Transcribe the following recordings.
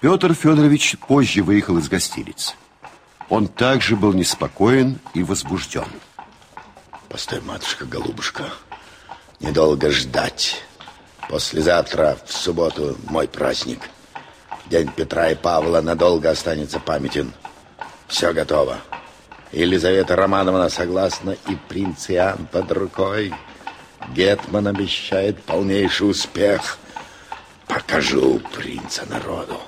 Петр Федорович позже выехал из гостиницы. Он также был неспокоен и возбужден. Постой, матушка-голубушка, недолго ждать. Послезавтра, в субботу, мой праздник. День Петра и Павла надолго останется памятен. Все готово. Елизавета Романовна согласна, и принц Иоанн под рукой. Гетман обещает полнейший успех. Покажу принца народу.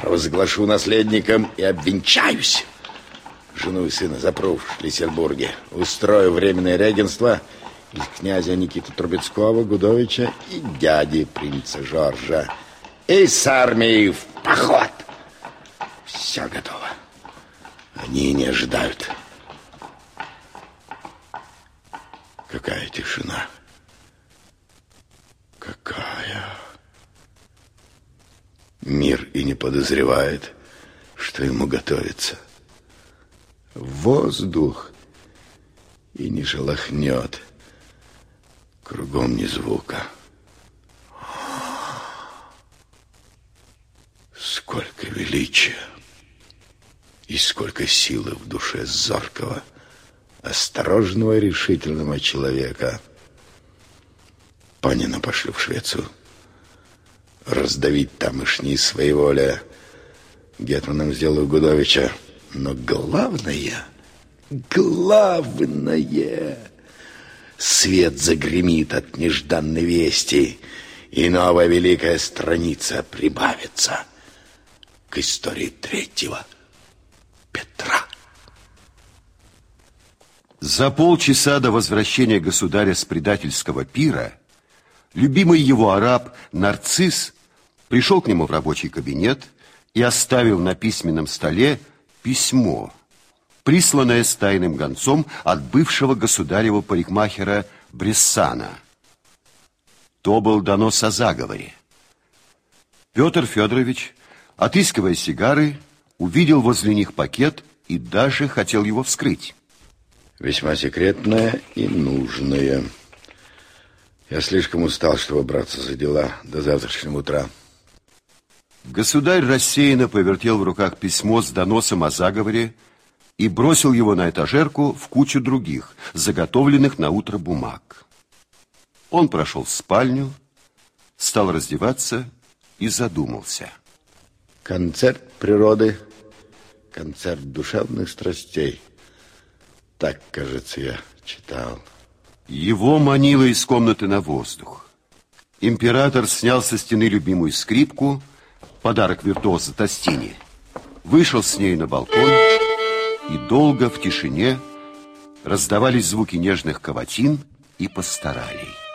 Провозглашу наследником и обвенчаюсь. Жену и сына запру в Шлиссельбурге. Устрою временное регенство из князя Никиты Трубецкого, Гудовича и дяди принца Жоржа. И с армией в поход. Все готово. Они не ожидают. Какая тишина. Какая... Мир и не подозревает, что ему готовится. Воздух и не шелохнет. Кругом ни звука. Сколько величия и сколько силы в душе зоркого, осторожного и решительного человека. Панина пошли в Швецию раздавить тамошние своеволия. Гетманом сделаю Гудовича. Но главное, главное, свет загремит от нежданной вести, и новая великая страница прибавится к истории третьего Петра. За полчаса до возвращения государя с предательского пира любимый его араб Нарцисс пришел к нему в рабочий кабинет и оставил на письменном столе письмо, присланное с тайным гонцом от бывшего государева парикмахера Брессана. То был донос о заговоре. Петр Федорович, отыскивая сигары, увидел возле них пакет и даже хотел его вскрыть. Весьма секретное и нужное. Я слишком устал, чтобы браться за дела до завтрашнего утра. Государь рассеянно повертел в руках письмо с доносом о заговоре и бросил его на этажерку в кучу других, заготовленных на утро бумаг. Он прошел в спальню, стал раздеваться и задумался. Концерт природы, концерт душевных страстей. Так, кажется, я читал. Его манило из комнаты на воздух. Император снял со стены любимую скрипку – подарок виртуоза Тостини, вышел с ней на балкон, и долго в тишине раздавались звуки нежных каватин и пасторалей.